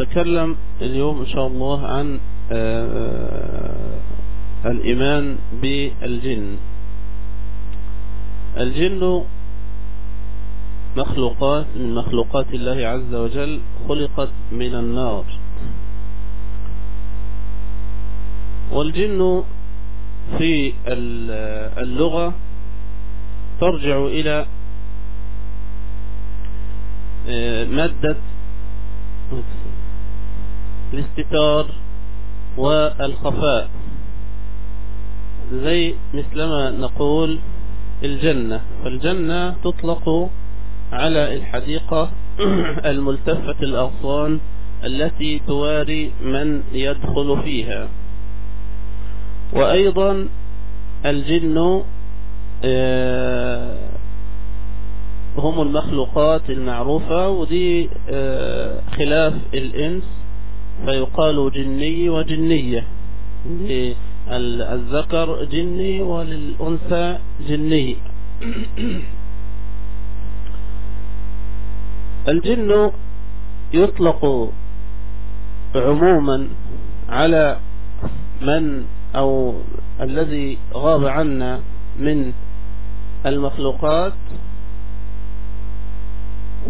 نتكلم اليوم إن شاء الله عن الإيمان بالجن. الجن مخلوقات من مخلوقات الله عز وجل خلقت من النار. والجن في اللغة ترجع إلى مادة الاستتار والخفاء. زي مثلما نقول الجنة. فالجنة تطلق على الحديقة الملتفة الأغصان التي تواري من يدخل فيها. وأيضا الجن هم المخلوقات المعروفة ودي خلاف الإنس. فيقال جني وجنية. الذكر جني وللأنثى جني. الجن يطلق عموما على من أو الذي غاب عنا من المخلوقات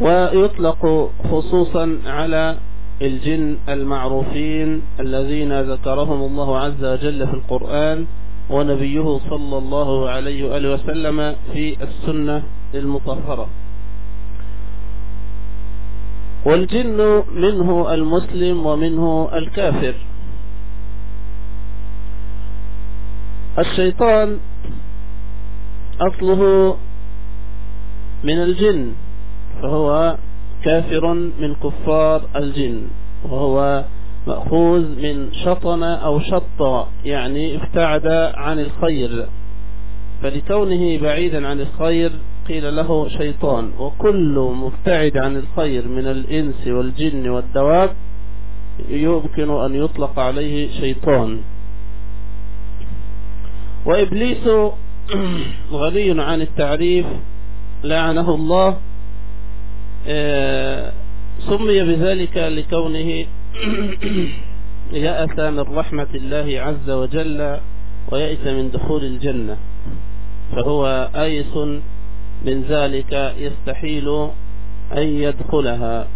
ويطلق خصوصا على الجن المعروفين الذين ذكرهم الله عز وجل في القرآن ونبيه صلى الله عليه وآله وسلم في السنة المطهرة. والجن منه المسلم ومنه الكافر. الشيطان أصله من الجن فهو كافر من كفار الجن وهو مأخوذ من شطن أو شط يعني ابتعد عن الخير. فلكونه بعيدا عن الخير قيل له شيطان وكل مبتعد عن الخير من الإنس والجن والدواب يمكن أن يطلق عليه شيطان. وإبليس غني عن التعريف لعنه الله سمي بذلك لكونه يأس من رحمة الله عز وجل ويأس من دخول الجنة فهو آيس من ذلك يستحيل أن يدخلها.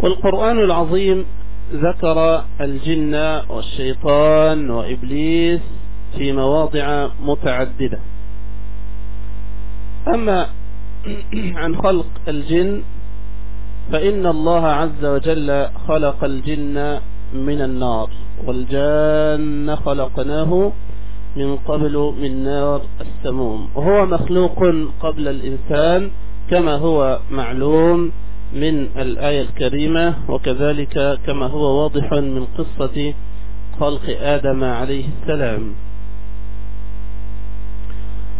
والقرآن العظيم ذكر الجن والشيطان وإبليس في مواضع متعددة. أما عن خلق الجن فإن الله عز وجل خلق الجن من النار والجان خلقناه من قبل من نار السموم. وهو مخلوق قبل الإنسان كما هو معلوم من الآية الكريمة وكذلك كما هو واضح من قصة خلق آدم عليه السلام.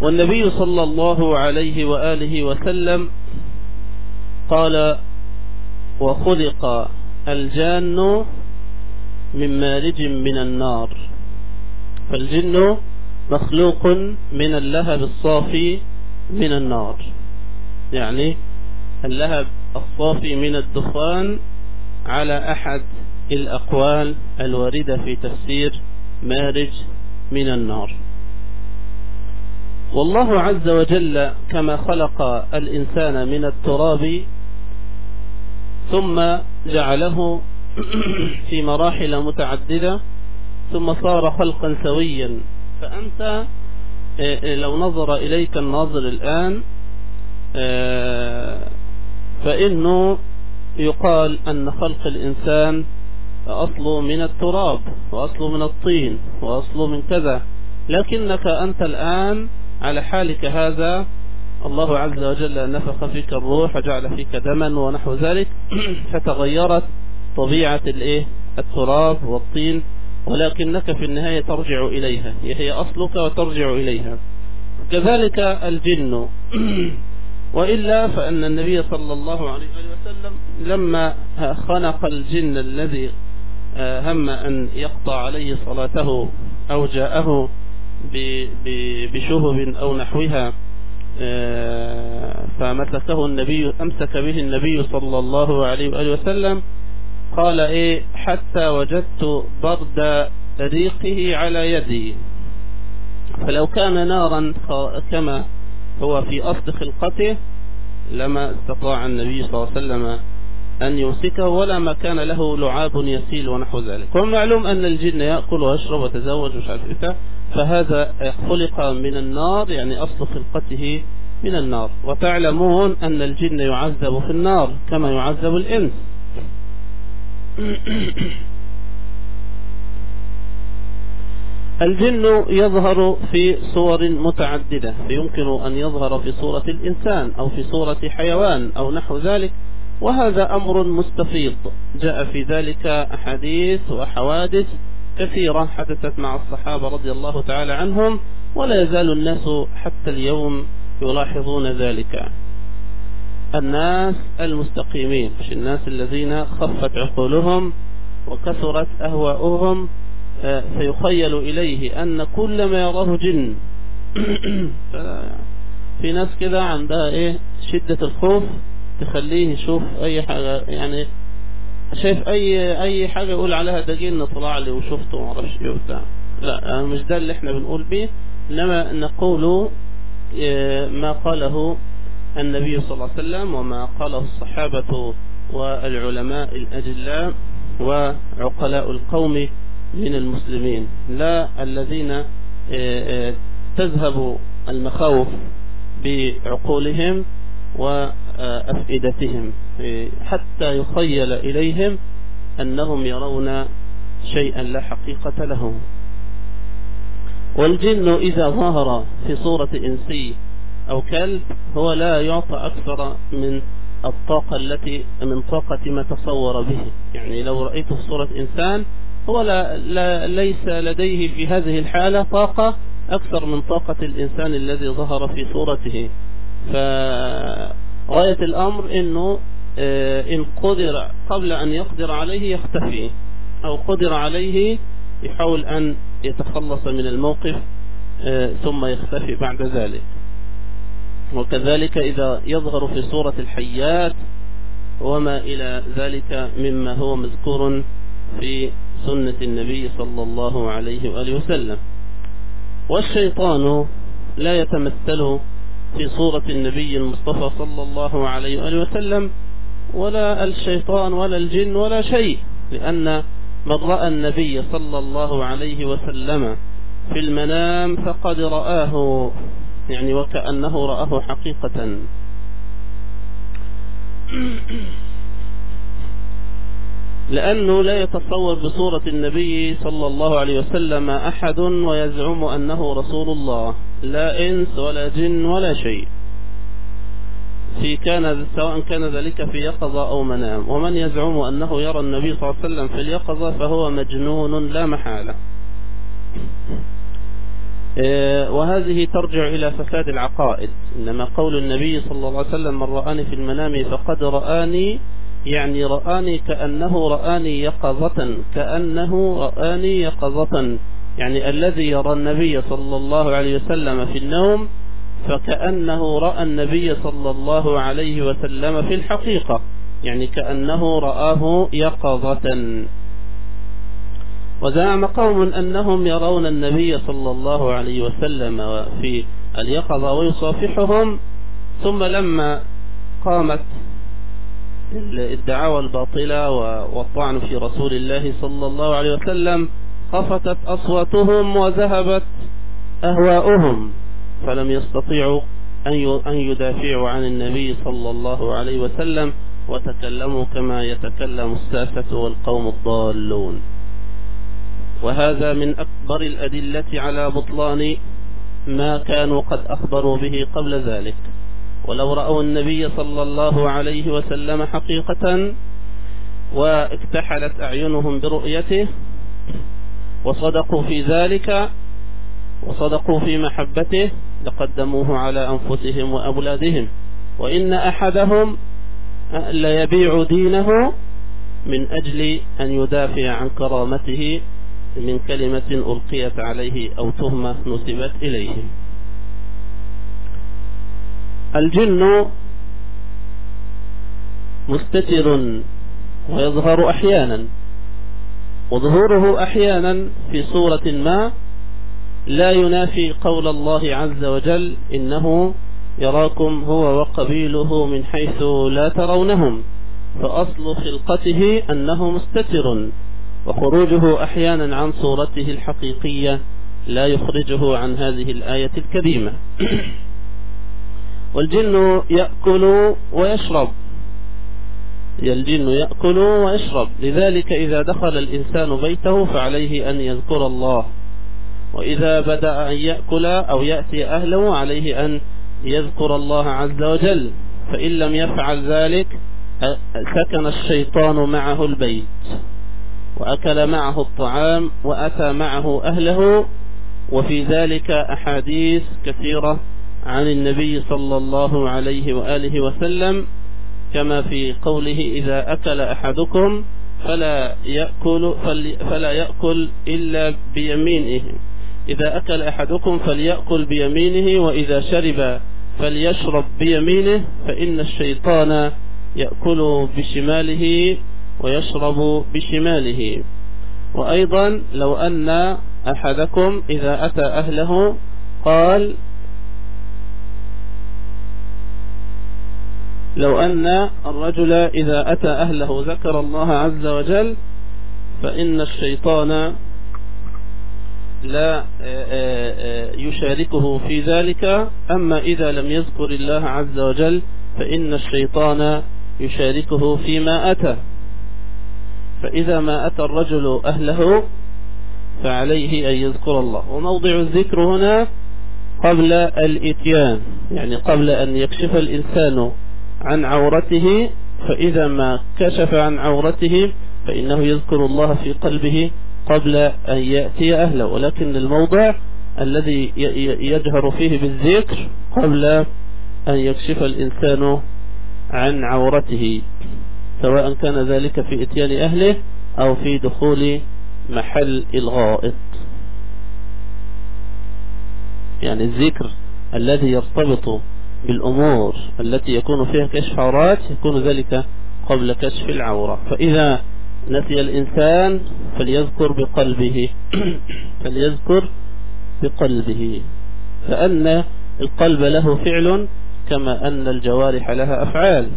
والنبي صلى الله عليه وآله وسلم قال وخلق الجان من مارج من النار فالجن مخلوق من اللهب الصافي من النار يعني اللهب الصافي من الدخان على أحد الأقوال الواردة في تفسير مارج من النار. والله عز وجل كما خلق الإنسان من التراب ثم جعله في مراحل متعددة ثم صار خلقا سويا. فأنت لو نظر إليك الناظر الآن فإنه يقال أن خلق الإنسان أصله من التراب وأصله من الطين وأصله من كذا. لكنك أنت الآن على حالك هذا الله عز وجل نفخ فيك الروح وجعل فيك دما ونحو ذلك فتغيرت طبيعة الإيه؟ التراب والطين ولكنك في النهاية ترجع إليها هي أصلك وترجع إليها. كذلك الجن. وإلا فأن النبي صلى الله عليه وسلم لما خنق الجن الذي هم أن يقطع عليه صلاته أو جاءه بشهب أو نحوها فمسكه النبي أمسك به النبي صلى الله عليه وآله وسلم قال إيه حتى وجدت برد ريقه على يدي. فلو كان نارا كما هو في أصل خلقته لما استطاع النبي صلى الله عليه وسلم أن يمسكه ولا ما كان له لعاب يسيل ونحو ذلك. ومعلوم أن الجن يأكل ويشرب ويتزوج مش عارف إيه. فهذا خلق من النار يعني أصل خلقته من النار. وتعلمون أن الجن يعذب في النار كما يعذب الإنس. الجن يظهر في صور متعددة فيمكن أن يظهر في صورة الإنسان أو في صورة حيوان أو نحو ذلك وهذا أمر مستفيض. جاء في ذلك أحاديث وحوادث كثيرة حدثت مع الصحابة رضي الله تعالى عنهم ولا يزال الناس حتى اليوم يلاحظون ذلك. الناس المستقيمين مش الناس الذين خفت عقولهم وكثرت أهواؤهم فيخيل إليه أن كل ما يراه جن. في ناس كده عندها إيه؟ شدة الخوف تخليه يشوف أي حاجة يعني شايف أي أي حاجة يقول عليها ده جن طلع لي وشفته ومعرفش إيه وبتاع. لا مش ده اللي إحنا بنقول به إنما نقول ما قاله النبي صلى الله عليه وسلم وما قاله الصحابة والعلماء الأجلاء وعقلاء القوم من المسلمين. لا الذين تذهب المخاوف بعقولهم وأفئدتهم حتى يخيل إليهم أنهم يرون شيئا لا حقيقة له والجن إذا ظهر في صورة إنسي أو كلب هو لا يعطى أكثر من الطاقة التي من طاقة ما تصور به. يعني لو رأيته في صورة إنسان هو لا, لا ليس لديه في هذه الحالة طاقة أكثر من طاقة الإنسان الذي ظهر في صورته. فغاية الأمر أنه إن قدر قبل أن يقدر عليه يختفي أو قدر عليه يحاول أن يتخلص من الموقف ثم يختفي بعد ذلك. وكذلك إذا يظهر في صورة الحيات وما إلى ذلك مما هو مذكور في سنة النبي صلى الله عليه وآله وسلم. والشيطان لا يتمثل في صورة النبي المصطفى صلى الله عليه وآله وسلم ولا الشيطان ولا الجن ولا شيء لأن من رأى النبي صلى الله عليه وسلم في المنام فقد رآه يعني وكأنه رآه حقيقة. لأنه لا يتصور بصورة النبي صلى الله عليه وسلم أحد ويزعم أنه رسول الله. لا إنس ولا جن ولا شيء. في كان سواء كان ذلك في يقظة أو منام. ومن يزعم أنه يرى النبي صلى الله عليه وسلم في اليقظة فهو مجنون لا محالة. وهذه ترجع إلى فساد العقائد. إنما قول النبي صلى الله عليه وسلم من رآني في المنام فقد رآني يعني رآني كأنه رآني يقظة كأنه رآني يقظة. يعني الذي يرى النبي صلى الله عليه وسلم في النوم فكأنه رأى النبي صلى الله عليه وسلم في الحقيقة يعني كأنه رآه يقظة. وزعم قوم أنهم يرون النبي صلى الله عليه وسلم في اليقظة ويصافحهم ثم لما قامت الدعاوى الباطلة والطعن في رسول الله صلى الله عليه وسلم خفتت أصواتهم وذهبت أهواؤهم فلم يستطيعوا أن يدافعوا عن النبي صلى الله عليه وسلم وتكلموا كما يتكلم الساسة والقوم الضالون. وهذا من أكبر الأدلة على بطلان ما كانوا قد أخبروا به قبل ذلك. ولو رأوا النبي صلى الله عليه وسلم حقيقة واكتحلت أعينهم برؤيته وصدقوا في ذلك وصدقوا في محبته لقدموه على أنفسهم وأولادهم. وإن أحدهم ليبيع دينه من أجل أن يدافع عن كرامته من كلمة ألقيت عليه أو تهمة نسبت إليه. الجن مستتر ويظهر أحيانا. وظهوره أحيانا في صورة ما لا ينافي قول الله عز وجل إنه يراكم هو وقبيله من حيث لا ترونهم فأصل خلقته أنه مستتر وخروجه أحيانا عن صورته الحقيقية لا يخرجه عن هذه الآية الكريمة. والجن يأكل ويشرب. الجن يأكل ويشرب. لذلك إذا دخل الإنسان بيته فعليه أن يذكر الله. وإذا بدأ أن يأكل أو يأتي أهله عليه أن يذكر الله عز وجل. فإن لم يفعل ذلك سكن الشيطان معه البيت. وأكل معه الطعام وأتى معه أهله. وفي ذلك أحاديث كثيرة عن النبي صلى الله عليه وآله وسلم. كما في قوله إذا أكل أحدكم فلا يأكل, فلا يأكل إلا بيمينه. إذا أكل أحدكم فليأكل بيمينه وإذا شرب فليشرب بيمينه فإن الشيطان يأكل بشماله ويشرب بشماله. وأيضا لو أن أحدكم إذا أتى أهله قال لو أن الرجل إذا أتى أهله ذكر الله عز وجل فإن الشيطان لا يشاركه في ذلك. أما إذا لم يذكر الله عز وجل فإن الشيطان يشاركه فيما أتى. فإذا ما أتى الرجل أهله فعليه أن يذكر الله. وموضع الذكر هنا قبل الإتيان يعني قبل أن يكشف الإنسان عن عورته فإذا ما كشف عن عورته فإنه يذكر الله في قلبه قبل أن يأتي أهله. ولكن الموضع الذي يجهر فيه بالذكر قبل أن يكشف الإنسان عن عورته سواء كان ذلك في إتيان أهله أو في دخول محل الغائط. يعني الذكر الذي يرتبط بالأمور التي يكون فيها كشف عورات يكون ذلك قبل كشف العورة. فإذا نسي الإنسان فليذكر بقلبه. فليذكر بقلبه. فأن القلب له فعل كما أن الجوارح لها أفعال.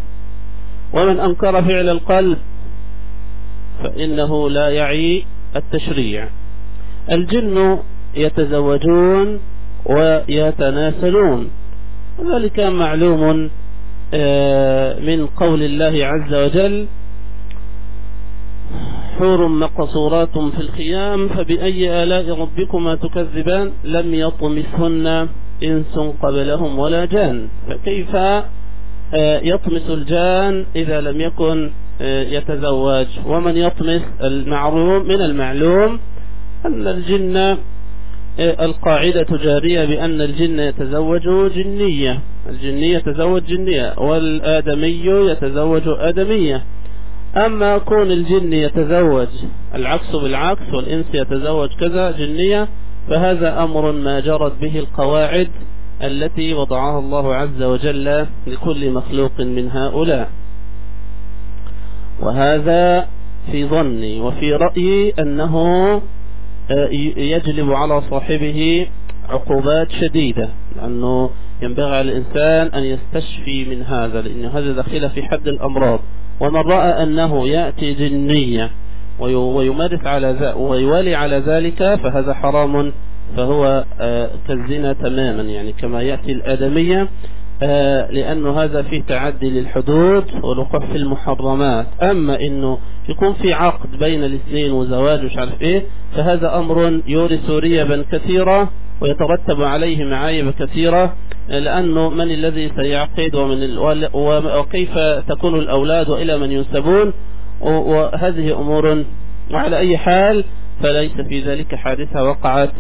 ومن أنكر فعل القلب فإنه لا يعي التشريع. الجن يتزوجون ويتناسلون. وذلك معلوم آه، من قول الله عز وجل حور مقصورات في الخيام فبأي آلاء ربكما تكذبان؟ لم يطمثهن إنس قبلهم ولا جان. فكيف آه، يطمس الجان إذا لم يكن آه، يتزوج؟ ومن يطمس المعلوم من المعلوم أن الجن القاعدة جارية بأن الجن يتزوج جنية. الجنية يتزوج جنية والآدمي يتزوج آدمية. أما كون الجن يتزوج العكس بالعكس والإنس يتزوج كذا جنية فهذا أمر ما جرت به القواعد التي وضعها الله عز وجل لكل مخلوق من هؤلاء. وهذا في ظني وفي رأيي أنه يجلب على صاحبه عقوبات شديدة لأنه ينبغي على الإنسان أن يستشفي من هذا لأن هذا دخل في حد الأمراض. ومن رأى أنه يأتي جنية ويمارس على ويوالي على ذلك فهذا حرام فهو آه، كالزنا تماما. يعني كما يأتي الآدمية آه، لأنه هذا فيه تعدي للحدود والوقوع في المحرمات. أما أنه يكون في عقد بين الاثنين وزواج وش عارف إيه فهذا أمر يورث ريبا كثيرة ويترتب عليه معايب كثيرة لأنه من الذي سيعقد ومن وكيف تكون الأولاد وإلى من ينسبون؟ وهذه أمور وعلى أي حال فليس في ذلك حادثة وقعت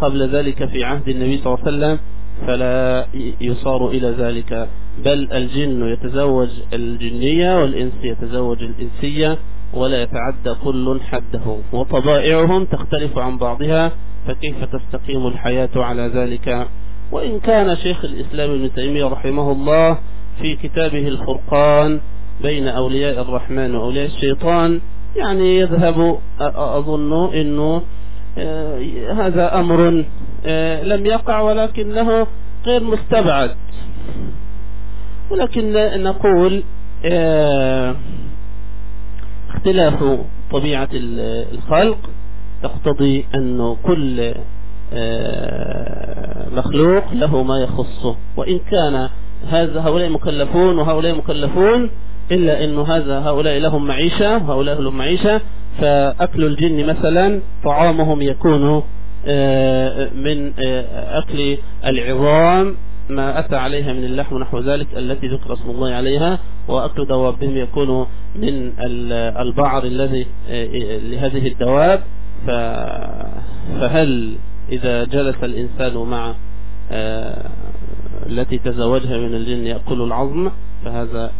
قبل ذلك في عهد النبي صلى الله عليه وسلم. فلا يصار إلى ذلك. بل الجن يتزوج الجنية والإنس يتزوج الإنسية ولا يتعدى كل حده وطبائعهم تختلف عن بعضها فكيف تستقيم الحياة على ذلك؟ وإن كان شيخ الإسلام ابن تيمية رحمه الله في كتابه الفرقان بين أولياء الرحمن وأولياء الشيطان يعني يذهب أظن أنه هذا أمر لم يقع ولكنه غير مستبعد. ولكن نقول اختلاف طبيعة الخلق تقتضي أن كل مخلوق له ما يخصه. وإن كان هذا هؤلاء مكلفون وهؤلاء مكلفون إلا أن هذا هؤلاء لهم معيشة وهؤلاء لهم معيشة فأكل الجن مثلا طعامهم يكون من أكل العظام ما أتى عليها من اللحم ونحو ذلك التي ذكر اسم الله عليها وأكل دوابهم يكون من البعر الذي لهذه الدواب. فهل إذا جلس الإنسان مع التي تزوجها من الجن يأكل العظم؟ فهذا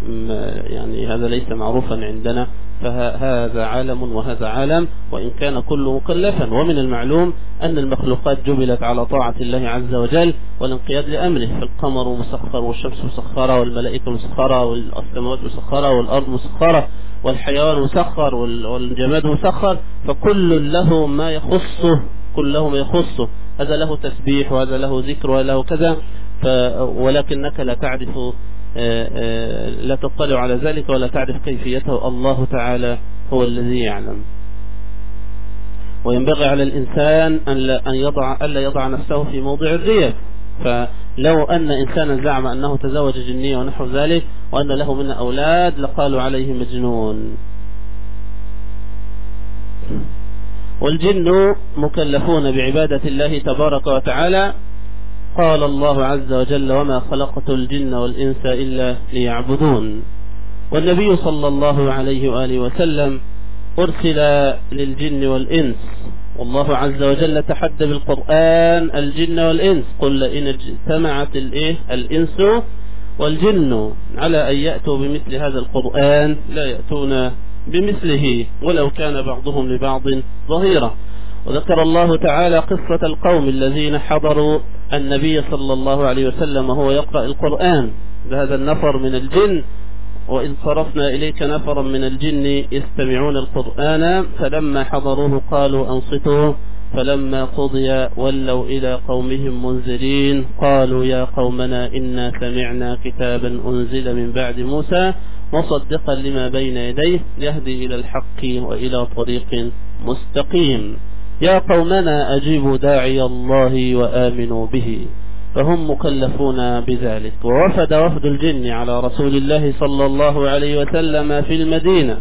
يعني هذا ليس معروفا عندنا فهذا عالم وهذا عالم وإن كان كل مكلفا. ومن المعلوم أن المخلوقات جبلت على طاعة الله عز وجل والانقياد لأمره فالقمر مسخر والشمس مسخرة والملائكة مسخرة والسماوات مسخرة والأرض مسخرة والحيوان مسخر والجماد مسخر فكل له ما يخصه كل له ما يخصه. هذا له تسبيح وهذا له ذكر وهذا له كذا ولكنك لا تعرف لا تطلع على ذلك ولا تعرف كيفيته. الله تعالى هو الذي يعلم. وينبغي على الإنسان أن يضع ألا يضع نفسه في موضع الريب فلو أن إنسانا زعم أنه تزوج جنية ونحو ذلك وأن له من أولاد لقالوا عليه مجنون. والجن مكلفون بعبادة الله تبارك وتعالى. قال الله عز وجل وما خلقت الجن والإنس إلا ليعبدون. والنبي صلى الله عليه وآله وسلم أرسل للجن والإنس. والله عز وجل تحدى بالقرآن الجن والإنس. قل إن اجتمعت الإيه الإنس والجن على أن يأتوا بمثل هذا القرآن لا يأتون بمثله ولو كان بعضهم لبعض ظهيرا. وذكر الله تعالى قصة القوم الذين حضروا النبي صلى الله عليه وسلم وهو يقرأ القرآن بهذا النفر من الجن وإذ صرفنا إليك نفرا من الجن يستمعون القرآن فلما حضروه قالوا أنصتوا فلما قضي ولوا إلى قومهم منزلين قالوا يا قومنا إنا سمعنا كتابا أنزل من بعد موسى مصدقا لما بين يديه يهدي إلى الحق وإلى طريق مستقيم. يا قومنا أجيبوا داعي الله وآمنوا به فهم مكلفون بذلك. ووفد وفد الجن على رسول الله صلى الله عليه وسلم في المدينة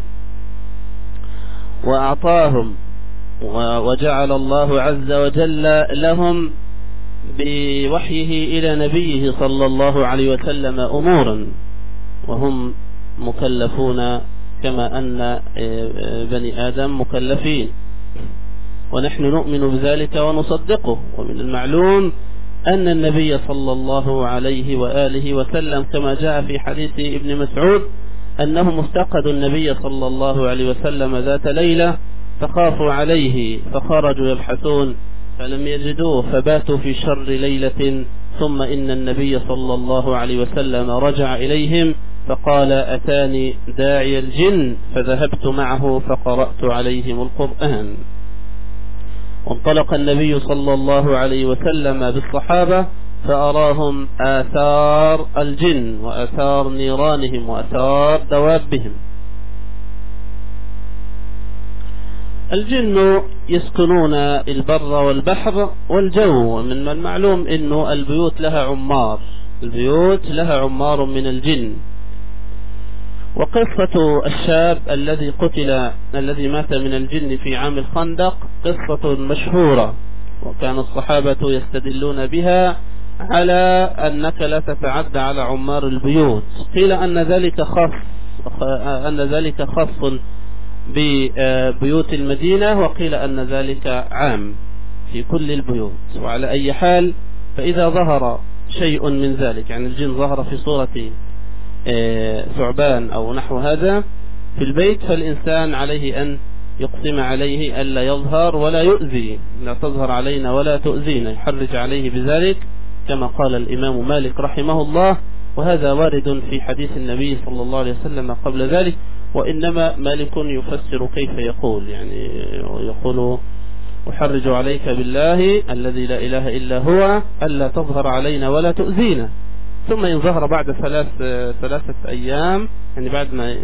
وأعطاهم وجعل الله عز وجل لهم بوحيه إلى نبيه صلى الله عليه وسلم أمورا وهم مكلفون كما أن بني آدم مكلفين. ونحن نؤمن بذلك ونصدقه. ومن المعلوم أن النبي صلى الله عليه وآله وسلم كما جاء في حديث ابن مسعود أنهم افتقدوا النبي صلى الله عليه وسلم ذات ليلة فخافوا عليه فخرجوا يبحثون فلم يجدوه فباتوا في شر ليلة ثم إن النبي صلى الله عليه وسلم رجع إليهم فقال أتاني داعي الجن فذهبت معه فقرأت عليهم القرآن. وانطلق النبي صلى الله عليه وسلم بالصحابة فأراهم آثار الجن وآثار نيرانهم وآثار دوابهم. الجن يسكنون البر والبحر والجو من المعلوم إنه البيوت لها عمار البيوت لها عمار من الجن. وقصة الشاب الذي قتل الذي مات من الجن في عام الخندق قصة مشهورة وكان الصحابة يستدلون بها على أنك لا تتعدى على عمار البيوت. قيل أن ذلك خاص أن ذلك خاص ببيوت المدينة وقيل أن ذلك عام في كل البيوت. وعلى أي حال فإذا ظهر شيء من ذلك يعني الجن ظهر في صورة ثعبان أو نحو هذا في البيت فالإنسان عليه أن يقسم عليه ألا يظهر ولا يؤذي. لا تظهر علينا ولا تؤذينا. يحرج عليه بذلك كما قال الإمام مالك رحمه الله. وهذا وارد في حديث النبي صلى الله عليه وسلم قبل ذلك. وإنما مالك يفسر كيف يقول. يعني يقول أحرج عليك بالله الذي لا إله إلا هو ألا تظهر علينا ولا تؤذينا. ثم إن ظهر بعد ثلاث ثلاثة أيام يعني بعد ما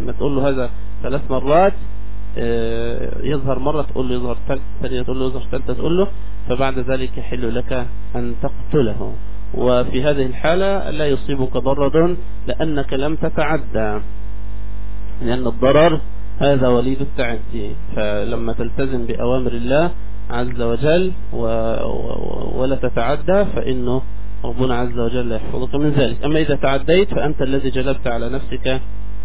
ما تقول له هذا ثلاث مرات يظهر مرة تقول له يظهر ثانية تقول له يظهر ثالثة تقول له فبعد ذلك يحل لك أن تقتله وفي هذه الحالة لا يصيبك ضرر لأنك لم تتعدى لأن الضرر هذا وليد التعدي فلما تلتزم بأوامر الله عز وجل. ولا تتعدى فإنه ربنا عز وجل يحفظك من ذلك. أما إذا تعديت فأنت الذي جلبت على نفسك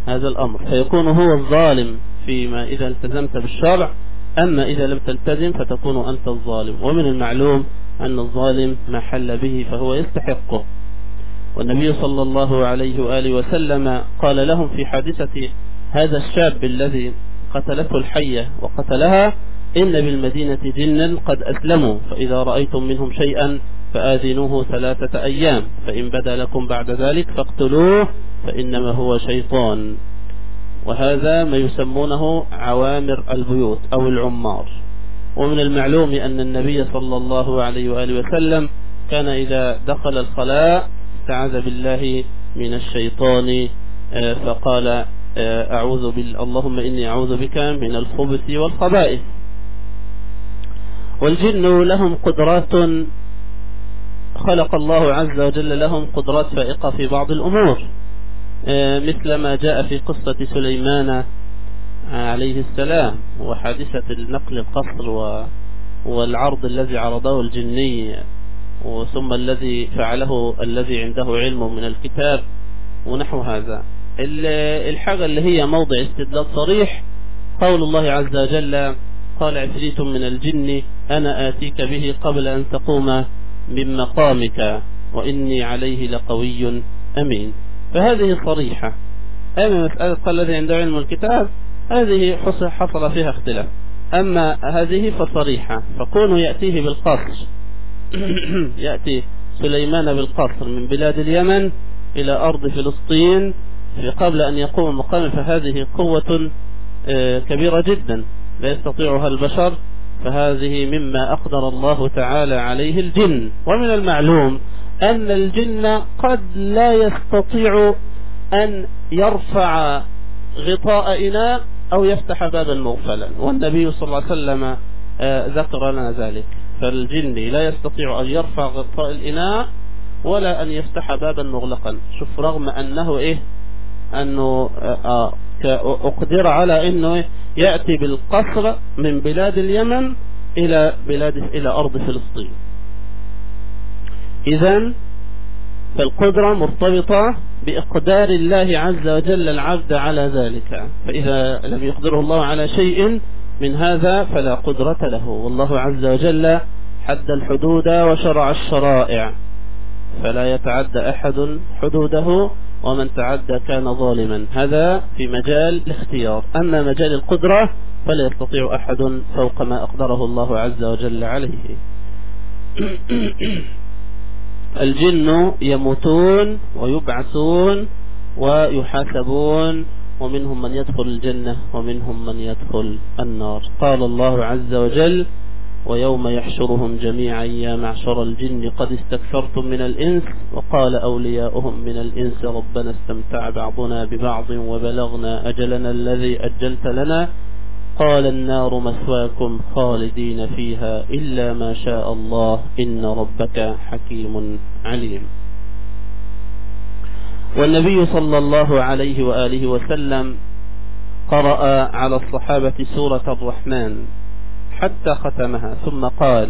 هذا الأمر. فيكون هو الظالم فيما إذا التزمت بالشرع. أما إذا لم تلتزم فتكون أنت الظالم. ومن المعلوم أن الظالم ما حل به فهو يستحقه والنبي صلى الله عليه وآله وسلم قال لهم في حادثة هذا الشاب الذي قتلته الحية وقتلها إن بالمدينة جنا قد أسلموا فإذا رأيتم منهم شيئا فآذنوه ثلاثة أيام. فإن بدا لكم بعد ذلك فاقتلوه فإنما هو شيطان. وهذا ما يسمونه عوامر البيوت أو العمار. ومن المعلوم أن النبي صلى الله عليه وآله وسلم كان إذا دخل الخلاء استعاذ بالله من الشيطان فقال أعوذ بال اللهم إني أعوذ بك من الخبث والخبائث. والجن لهم قدرات خلق الله عز وجل لهم قدرات فائقة في بعض الأمور. مثل ما جاء في قصة سليمان عليه السلام وحادثة النقل القصر والعرض الذي عرضه الجني ثم الذي فعله الذي عنده علم من الكتاب ونحو هذا. الحاجة اللي هي موضع استدلال صريح قول الله عز وجل قال عفريت من الجن أنا آتيك به قبل أن تقوم. من مقامك وإني عليه لقوي أمين. فهذه صريحة. أما مسألة الذي عنده علم الكتاب؟ هذه حصل فيها اختلاف. أما هذه فصريحة. فكونه يأتيه بالقصر. يأتي سليمان بالقصر من بلاد اليمن إلى أرض فلسطين قبل أن يقوم مقام فهذه قوة كبيرة جدا. لا يستطيعها البشر. فهذه مما أقدر الله تعالى عليه الجن. ومن المعلوم أن الجن قد لا يستطيع أن يرفع غطاء إناء أو يفتح بابا مغفلا. والنبي صلى الله عليه وسلم ذكر لنا ذلك. فالجن لا يستطيع أن يرفع غطاء الإناء ولا أن يفتح بابا مغلقا. شوف رغم أنه إيه؟ أنه أقدر على أنه يأتي بالقصر من بلاد اليمن إلى بلاد إلى أرض فلسطين. إذا فالقدرة مرتبطة بإقدار الله عز وجل العبد على ذلك فإذا لم يقدره الله على شيء من هذا فلا قدرة له. والله عز وجل حد الحدود وشرع الشرائع فلا يتعدى أحد حدوده ومن تعدى كان ظالما. هذا في مجال الاختيار. أما مجال القدرة فلا يستطيع أحد فوق ما أقدره الله عز وجل عليه. الجن يموتون ويبعثون ويحاسبون ومنهم من يدخل الجنة ومنهم من يدخل النار. قال الله عز وجل ويوم يحشرهم جميعا يا معشر الجن قد استكثرتم من الإنس وقال أولياؤهم من الإنس ربنا استمتع بعضنا ببعض وبلغنا أجلنا الذي أجلت لنا قال النار مثواكم خالدين فيها إلا ما شاء الله إن ربك حكيم عليم. والنبي صلى الله عليه وآله وسلم قرأ على الصحابة سورة الرحمن. حتى ختمها. ثم قال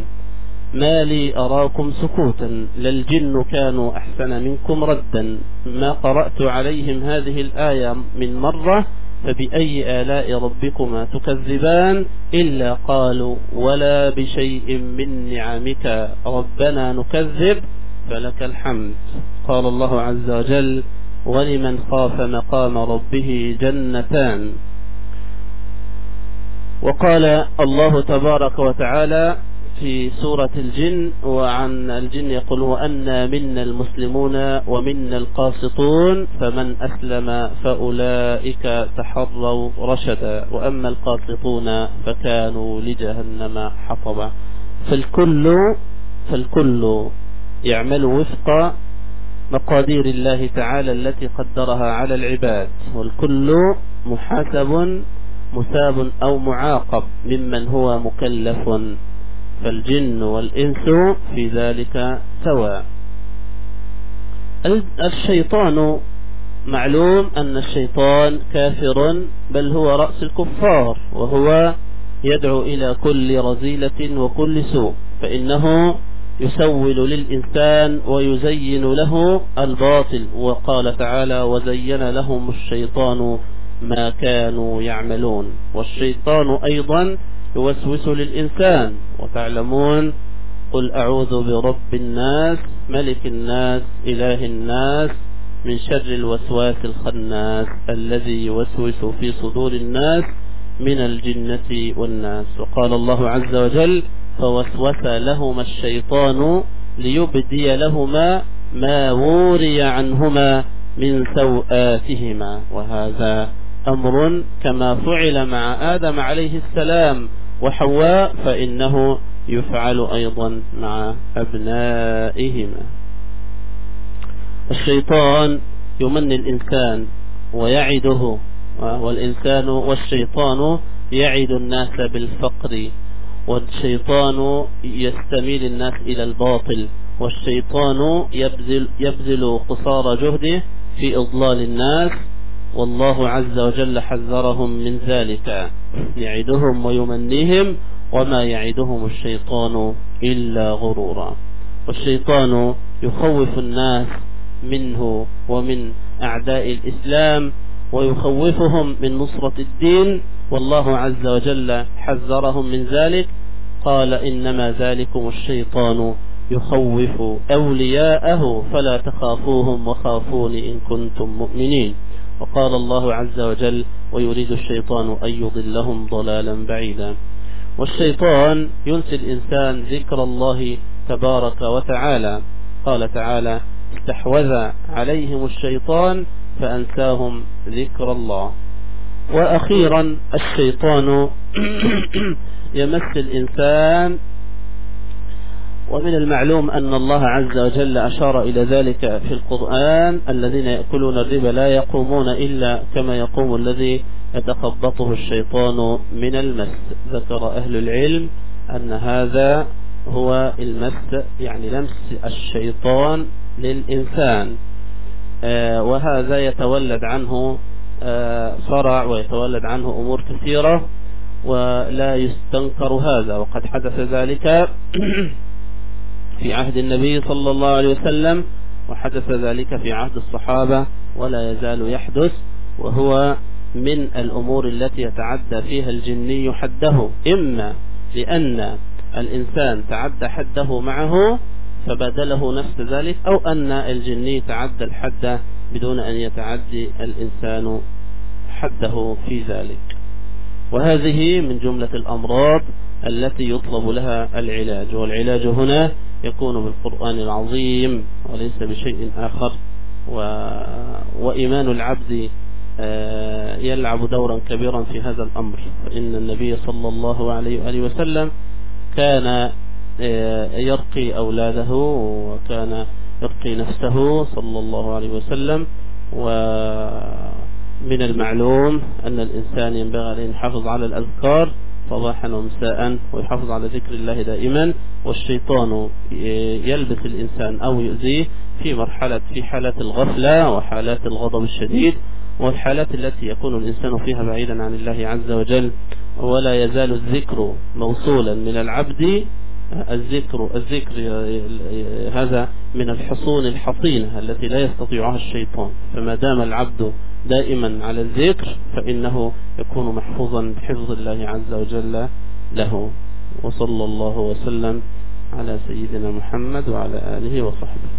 ما لي أراكم سكوتا للجن كانوا أحسن منكم ردا. ما قرأت عليهم هذه الآية من مرة فبأي آلاء ربكما تكذبان؟ إلا قالوا ولا بشيء من نعمك ربنا نكذب فلك الحمد. قال الله عز وجل ولمن خاف مقام ربه جنتان. وقال الله تبارك وتعالى في سورة الجن وعن الجن يقول وأنا منا المسلمون ومنا القاسطون فمن أسلم فأولئك تحروا رشدا وأما القاسطون فكانوا لجهنم حطبا. فالكل فالكل يعمل وفق مقادير الله تعالى التي قدرها على العباد والكل محاسب مثاب أو معاقب ممن هو مكلف فالجن والإنس في ذلك سواء. الشيطان معلوم أن الشيطان كافر بل هو رأس الكفار وهو يدعو إلى كل رزيلة وكل سوء فإنه يسول للإنسان ويزين له الباطل. وقال تعالى وزين لهم الشيطان ما كانوا يعملون. والشيطان أيضا يوسوس للإنسان. وتعلمون قل أعوذ برب الناس ملك الناس إله الناس من شر الوسواس الخناس الذي يوسوس في صدور الناس من الجنة والناس. وقال الله عز وجل فوسوس لهما الشيطان ليبدي لهما ما وري عنهما من سوآتهما وهذا أمر كما فعل مع آدم عليه السلام وحواء فإنه يفعل أيضا مع أبنائهما. الشيطان يمني الإنسان ويعده والإنسان والشيطان يعد الناس بالفقر والشيطان يستميل الناس إلى الباطل والشيطان يبذل, يبذل قصار جهده في إضلال الناس والله عز وجل حذرهم من ذلك. يعدهم ويمنيهم وما يعدهم الشيطان إلا غرورا. والشيطان يخوف الناس منه ومن أعداء الإسلام ويخوفهم من نصرة الدين. والله عز وجل حذرهم من ذلك. قال إنما ذلكم الشيطان يخوف أولياءه فلا تخافوهم وخافون إن كنتم مؤمنين. وقال الله عز وجل ويريد الشيطان أن يضلهم ضلالا بعيدا. والشيطان ينسي الإنسان ذكر الله تبارك وتعالى. قال تعالى استحوذ عليهم الشيطان فأنساهم ذكر الله. وأخيرا الشيطان يمس الإنسان ومن المعلوم أن الله عز وجل أشار إلى ذلك في القرآن الذين يأكلون الربا لا يقومون إلا كما يقوم الذي يتخبطه الشيطان من المس. ذكر أهل العلم أن هذا هو المس يعني لمس الشيطان للإنسان. آه وهذا يتولد عنه آه صرع ويتولد عنه أمور كثيرة ولا يستنكر هذا. وقد حدث ذلك في عهد النبي صلى الله عليه وسلم وحدث ذلك في عهد الصحابة ولا يزال يحدث وهو من الأمور التي يتعدى فيها الجني حده. إما لأن الإنسان تعدى حده معه فبدله نفس ذلك أو أن الجني تعدى الحد بدون أن يتعدي الإنسان حده في ذلك. وهذه من جملة الأمراض التي يطلب لها العلاج. والعلاج هنا يكون بالقرآن العظيم وليس بشيء آخر. و... وإيمان العبد يلعب دورا كبيرا في هذا الأمر. فإن النبي صلى الله عليه وآله وسلم كان يرقي أولاده وكان يرقي نفسه صلى الله عليه وسلم. ومن المعلوم أن الإنسان ينبغي أن يحافظ على الأذكار صباحا ومساء ويحافظ على ذكر الله دائما والشيطان يلبس الإنسان أو يؤذيه في مرحلة في حالات الغفلة وحالات الغضب الشديد والحالات التي يكون الإنسان فيها بعيدا عن الله عز وجل. ولا يزال الذكر موصولا من العبد الذكر الذكر هذا من الحصون الحصينة التي لا يستطيعها الشيطان. فما دام العبد دائما على الذكر فإنه يكون محفوظا بحفظ الله عز وجل له. وصلى الله وسلم على سيدنا محمد وعلى آله وصحبه.